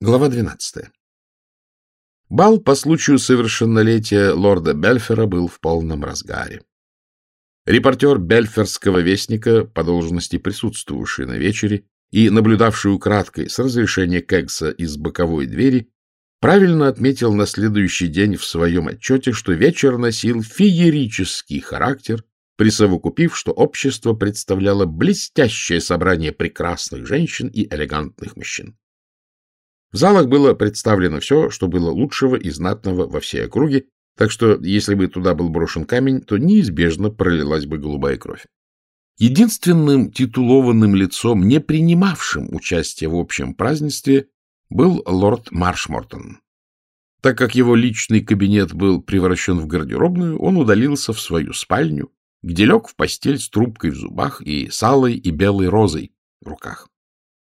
Глава 12. Бал по случаю совершеннолетия лорда Бельфера был в полном разгаре. Репортер Бельферского вестника, по должности присутствовавший на вечере и наблюдавший украдкой с разрешения Кегса из боковой двери, правильно отметил на следующий день в своем отчете, что вечер носил феерический характер, присовокупив, что общество представляло блестящее собрание прекрасных женщин и элегантных мужчин. В залах было представлено все, что было лучшего и знатного во всей округе, так что, если бы туда был брошен камень, то неизбежно пролилась бы голубая кровь. Единственным титулованным лицом, не принимавшим участие в общем празднестве, был лорд Маршмортон. Так как его личный кабинет был превращен в гардеробную, он удалился в свою спальню, где лег в постель с трубкой в зубах и с алой и белой розой в руках.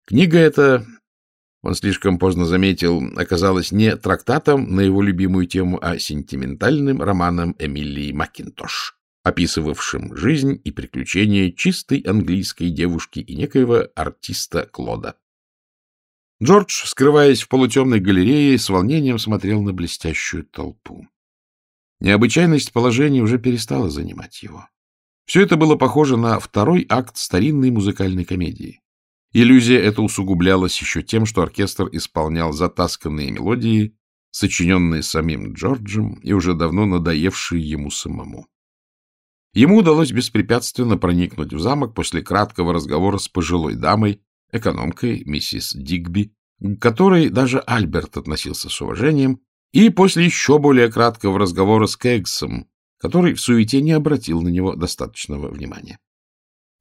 Книга эта он слишком поздно заметил, оказалась не трактатом на его любимую тему, а сентиментальным романом Эмилии Макинтош, описывавшим жизнь и приключения чистой английской девушки и некоего артиста Клода. Джордж, скрываясь в полутемной галерее, с волнением смотрел на блестящую толпу. Необычайность положения уже перестала занимать его. Все это было похоже на второй акт старинной музыкальной комедии. Иллюзия эта усугублялась еще тем, что оркестр исполнял затасканные мелодии, сочиненные самим Джорджем и уже давно надоевшие ему самому. Ему удалось беспрепятственно проникнуть в замок после краткого разговора с пожилой дамой, экономкой миссис Дигби, к которой даже Альберт относился с уважением, и после еще более краткого разговора с Кэгсом, который в суете не обратил на него достаточного внимания.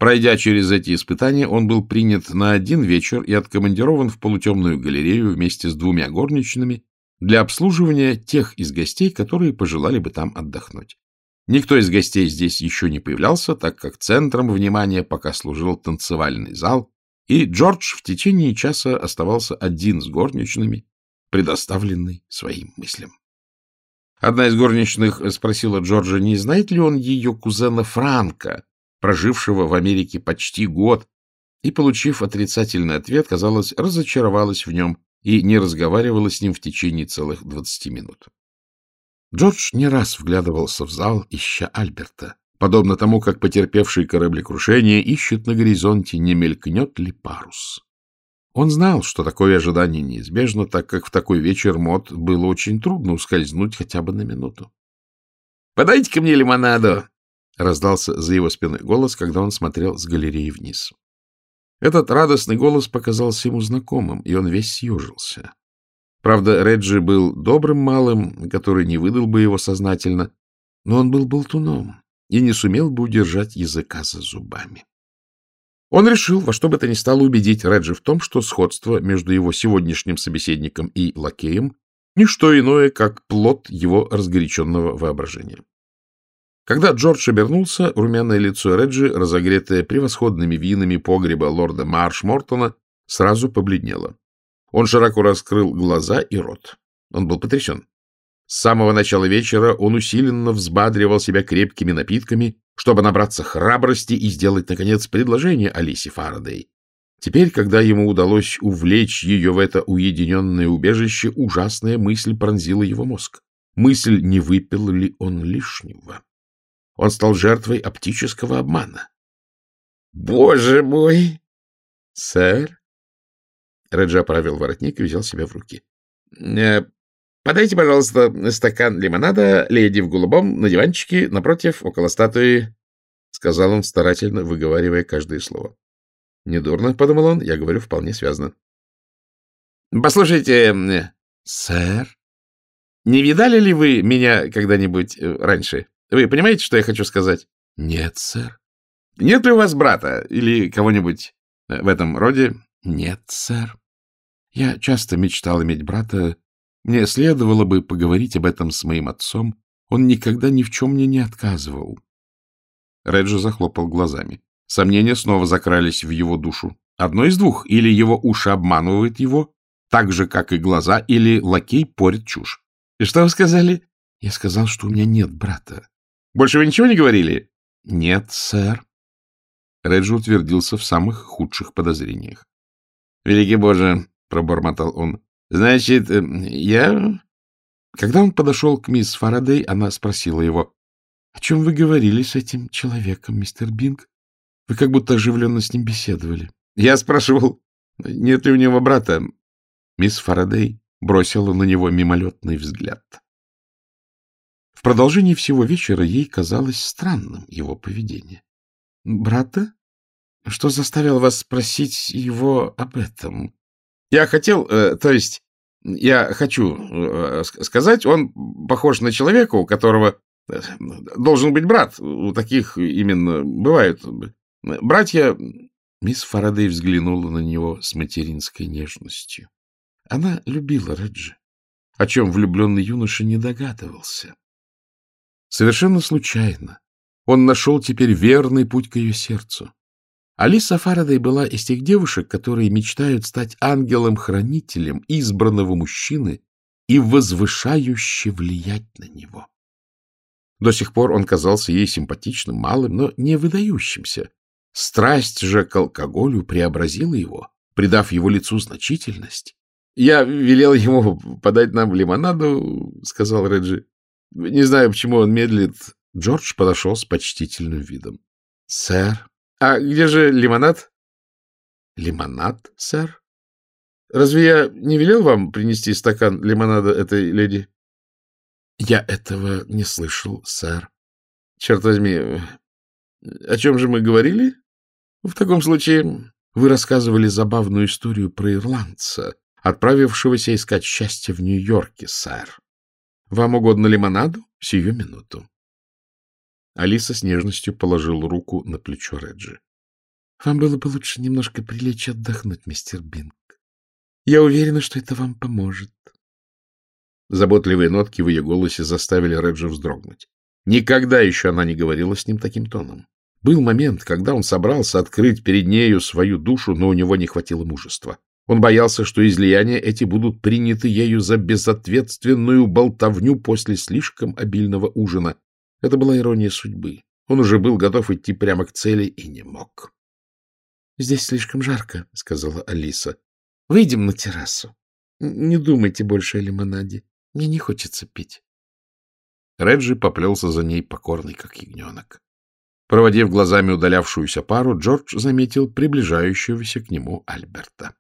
Пройдя через эти испытания, он был принят на один вечер и откомандирован в полутемную галерею вместе с двумя горничными для обслуживания тех из гостей, которые пожелали бы там отдохнуть. Никто из гостей здесь еще не появлялся, так как центром внимания пока служил танцевальный зал, и Джордж в течение часа оставался один с горничными, предоставленный своим мыслям. Одна из горничных спросила Джорджа, не знает ли он ее кузена Франка, прожившего в Америке почти год, и, получив отрицательный ответ, казалось, разочаровалась в нем и не разговаривала с ним в течение целых двадцати минут. Джордж не раз вглядывался в зал, ища Альберта, подобно тому, как потерпевший кораблекрушение ищет на горизонте, не мелькнет ли парус. Он знал, что такое ожидание неизбежно, так как в такой вечер мод было очень трудно ускользнуть хотя бы на минуту. — Подайте-ка мне лимонаду! — раздался за его спиной голос, когда он смотрел с галереи вниз. Этот радостный голос показался ему знакомым, и он весь съежился. Правда, Реджи был добрым малым, который не выдал бы его сознательно, но он был болтуном и не сумел бы удержать языка за зубами. Он решил во что бы то ни стало убедить Реджи в том, что сходство между его сегодняшним собеседником и лакеем — ничто иное, как плод его разгоряченного воображения. Когда Джордж обернулся, румяное лицо Реджи, разогретое превосходными винами погреба лорда Маршмортона, сразу побледнело. Он широко раскрыл глаза и рот. Он был потрясен. С самого начала вечера он усиленно взбадривал себя крепкими напитками, чтобы набраться храбрости и сделать, наконец, предложение Алисе Фарадей. Теперь, когда ему удалось увлечь ее в это уединенное убежище, ужасная мысль пронзила его мозг. Мысль, не выпил ли он лишнего. Он стал жертвой оптического обмана. — Боже мой! — Сэр? Реджи оправил воротник и взял себя в руки. «Э, — Подайте, пожалуйста, стакан лимонада леди в голубом на диванчике напротив, около статуи, — сказал он, старательно выговаривая каждое слово. — Недурно, — подумал он, — я говорю вполне связно. — Послушайте, сэр, не видали ли вы меня когда-нибудь э, раньше? Вы понимаете, что я хочу сказать? — Нет, сэр. — Нет ли у вас брата или кого-нибудь э, в этом роде? — Нет, сэр. Я часто мечтал иметь брата. Мне следовало бы поговорить об этом с моим отцом. Он никогда ни в чем мне не отказывал. Реджи захлопал глазами. Сомнения снова закрались в его душу. Одно из двух. Или его уши обманывают его, так же, как и глаза, или лакей порит чушь. — И что вы сказали? — Я сказал, что у меня нет брата. Больше вы ничего не говорили? — Нет, сэр. Реджи утвердился в самых худших подозрениях. — Великий Боже, — пробормотал он, — Значит, э, я... Когда он подошел к мисс Фарадей, она спросила его, — О чем вы говорили с этим человеком, мистер Бинг? Вы как будто оживленно с ним беседовали. Я спрашивал, нет ли у него брата. Мисс Фарадей бросила на него мимолетный взгляд. Продолжении всего вечера ей казалось странным его поведение. — Брата? Что заставило вас спросить его об этом? — Я хотел, э, то есть, я хочу э, сказать, он похож на человека, у которого э, должен быть брат. У таких именно бывают братья. Мисс Фарадей взглянула на него с материнской нежностью. Она любила Реджи, о чем влюбленный юноша не догадывался. Совершенно случайно он нашел теперь верный путь к ее сердцу. Алиса Фарадей была из тех девушек, которые мечтают стать ангелом-хранителем избранного мужчины и возвышающе влиять на него. До сих пор он казался ей симпатичным, малым, но не выдающимся. Страсть же к алкоголю преобразила его, придав его лицу значительность. — Я велел ему подать нам лимонаду, — сказал Реджи. — Не знаю, почему он медлит. Джордж подошел с почтительным видом. — Сэр, а где же лимонад? — Лимонад, сэр? Разве я не велел вам принести стакан лимонада этой леди? — Я этого не слышал, сэр. — Черт возьми, о чем же мы говорили? В таком случае вы рассказывали забавную историю про ирландца, отправившегося искать счастье в Нью-Йорке, сэр. Вам угодно лимонаду? Сию минуту. Алиса с нежностью положила руку на плечо Реджи. — Вам было бы лучше немножко прилечь отдохнуть, мистер Бинг. Я уверена, что это вам поможет. Заботливые нотки в ее голосе заставили Реджи вздрогнуть. Никогда еще она не говорила с ним таким тоном. Был момент, когда он собрался открыть перед нею свою душу, но у него не хватило мужества. Он боялся, что излияния эти будут приняты ею за безответственную болтовню после слишком обильного ужина, это была ирония судьбы. Он уже был готов идти прямо к цели и не мог. — Здесь слишком жарко, — сказала Алиса. — Выйдем на террасу. Не думайте больше о лимонаде. Мне не хочется пить. Реджи поплелся за ней, покорный, как ягненок. Проводив глазами удалявшуюся пару, Джордж заметил приближающегося к нему Альберта.